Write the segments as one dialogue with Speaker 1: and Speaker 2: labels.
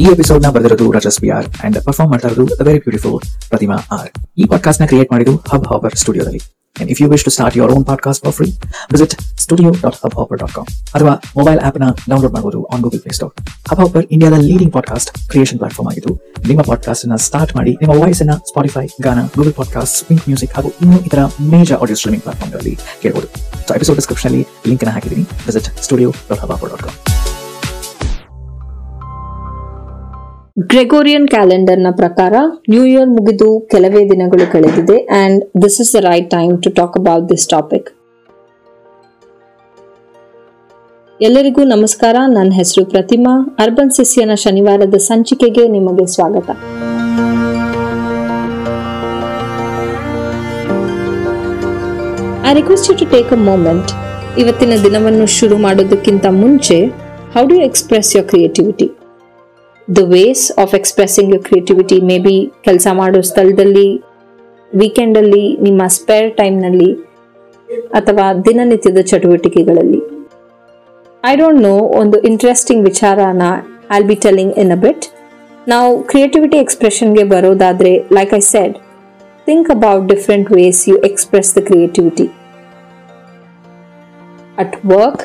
Speaker 1: ಈ ಎಪಿಸೋಡ್ನ ಬರೆದಿರೋದು Rajas B R and perform ಮಾಡ್ತಾ ಇರೋದು the very beautiful Prathima R ಈ ಪಾಡ್ಕಾಸ್ಟ್ನ ಕ್ರಿಯೇಟ್ ಮಾಡಿದ್ದು ಹಬ್ ಹಾಪರ್ ಸ್ಟುಡಿಯೋದಲ್ಲಿ And if you wish to start your own podcast for free, visit studio.hubhopper.com ಅಥವಾ ಮೊಬೈಲ್ ಆಪ್ನ ಡೌನ್ಲೋಡ್ ಮಾಡಬಹುದು on Google Play Store Hubhopper ಇಂಡಿಯಾದ ಲೀಡಿಂಗ್ ಪಾಡ್ಕಾಸ್ಟ್ ಕ್ರಿಯೇಷನ್ ಪ್ಲಾಟ್ಫಾರ್ಮ್ ಆಗಿದ್ದು ನಿಮ್ಮ ಪಾಡ್ಕಾಸ್ಟ್ನ ಸ್ಟಾರ್ಟ್ ಮಾಡಿ ನಿಮ್ಮ ವಾಯ್ಸ್ ಅನ್ನ ಸ್ಪಾಟಿಫೈ ಗಾನ ಗೂಗಲ್ ಪಾಡ್ಕಾಸ್ಟ್ ಸ್ಪಿಂಕ್ ಮ್ಯೂಸಿಕ್ ಹಾಗೂ ಇನ್ನೂ ಇತರ ಮೇಜರ್ ಆಡಿಯೋ ಸ್ಟ್ರೀಮಿಂಗ್ ಪ್ಲಾಟ್ಫಾರ್ಮ್ಗಳಲ್ಲಿ ಕೇಳಬಹುದು ಸೊ ಎಪಿಸೋಡ್ ಡಿಸ್ಕ್ರಿಪ್ಷನ್ ಅಲ್ಲಿ ಲಿಂಕ್ ಅನ್ನು ಹಾಕಿದ್ದೀನಿ. Visit studio dot hub dot com
Speaker 2: Gregorian ಕ್ಯಾಲೆಂಡರ್ನ ಪ್ರಕಾರ ನ್ಯೂ ಇಯರ್ ಮುಗಿದು ಕೆಲವೇ ದಿನಗಳು ಕಳೆದಿದೆ and this is the right time to talk about this topic ಎಲ್ಲರಿಗೂ ನಮಸ್ಕಾರ, ನನ್ನ ಹೆಸರು ಪ್ರತಿಮಾ. ಅರ್ಬನ್ ಸಿಸಿಯನ ಶನಿವಾರದ ಸಂಚಿಕೆಗೆ ನಿಮಗೆ ಸ್ವಾಗತ. I request you to take a moment ಇವತ್ತಿನ ದಿನವನ್ನು ಶುರು ಮಾಡೋದಕ್ಕಿಂತ ಮುಂಚೆ how do express your creativity the ways of expressing you creativity maybe ಕೆಲಸ ಮಾಡೋ ಸ್ಥಳದಲ್ಲಿ ವೀಕೆಂಡಲ್ಲಿ ನಿಮ್ಮ ಸ್ಪೇರ್ ಟೈಮ್ನಲ್ಲಿ ಅಥವಾ ದಿನನಿತ್ಯದ ಚಟುವಟಿಕೆಗಳಲ್ಲಿ. ಐ ಡೋಂಟ್ ನೋ ಒಂದು ಇಂಟ್ರೆಸ್ಟಿಂಗ್ ವಿಚಾರನ I'll be telling in a bit ನಾವು ಕ್ರಿಯೇಟಿವಿಟಿ ಎಕ್ಸ್ಪ್ರೆಷನ್ಗೆ ಬರೋದಾದರೆ like I said think about different ways you express the creativity at work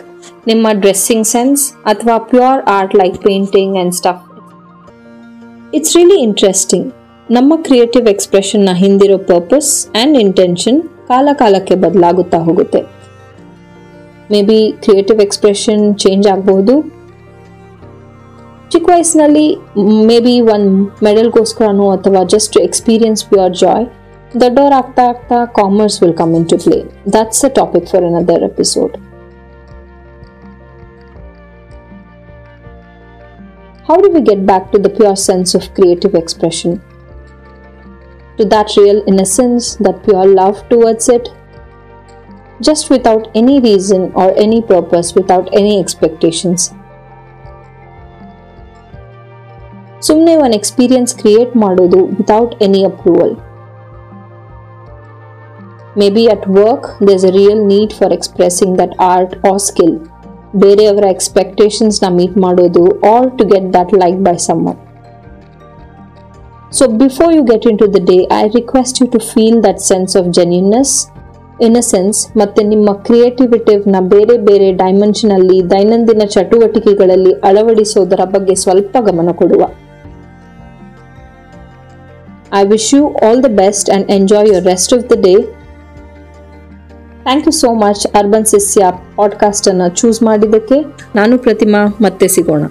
Speaker 2: ನಿಮ್ಮ ಡ್ರೆಸ್ಸಿಂಗ್ ಸೆನ್ಸ್ ಅಥವಾ pure art like painting and stuff it's really interesting ನಮ್ಮ creative ಎಕ್ಸ್ಪ್ರೆಷನ್ನ ಹಿಂದಿರೋ purpose and intention ಕಾಲ ಕಾಲಕ್ಕೆ ಬದಲಾಗುತ್ತಾ ಹೋಗುತ್ತೆ. Maybe creative expression change ಆಗಬಹುದು ಚಿಕ್ಕ ವಯಸ್ಸಿನಲ್ಲಿ ಮೇ ಬಿ ಒನ್ ಮೆಡಲ್ಗೋಸ್ಕರನೋ ಅಥವಾ ಜಸ್ಟ್ ಎಕ್ಸ್ಪೀರಿಯನ್ಸ್ ಪ್ಯೂರ್ ಜಾಯ್ ದೊಡ್ಡವರಾಗ್ತಾ ಆಗ್ತಾ commerce will come into play that's a topic for another episode How do we get back to the pure sense of creative expression? To that real innocence, that pure love towards it? Just without any reason or any purpose, without any expectations. ಸುಮ್ಮನೆ ಒಂದು experience create ಮಾಡೋದು without any approval may be at work does a real need for expressing that art or skill ಬೇರೆಯವರ ಎಕ್ಸ್ಪೆಕ್ಟೇಷನ್ಸ್ನ meet ಮಾಡೋದು all to get that like by someone so before you get into the day I request you to feel that sense of genuineness innocence ಮತ್ತು ನಿಮ್ಮ ಕ್ರಿಯೇಟಿವಿಟಿವ್ನ ಬೇರೆ ಬೇರೆ dimensionally ದೈನಂದಿನ ಚಟುವಟಿಕೆಗಳಲ್ಲಿ ಅಳವಡಿಸೋದರ ಬಗ್ಗೆ ಸ್ವಲ್ಪ ಗಮನ ಕೊಡುವ. I wish you all the best and enjoy your rest of the day thank you so much urban ಸಿಸ್ಯಾ podcast ಅನ್ನು ಚೂಸ್ ಮಾಡಿದ್ದಕ್ಕೆ. ನಾನು ಪ್ರತಿಮಾ ಮತ್ತೆ ಸಿಗೋಣ.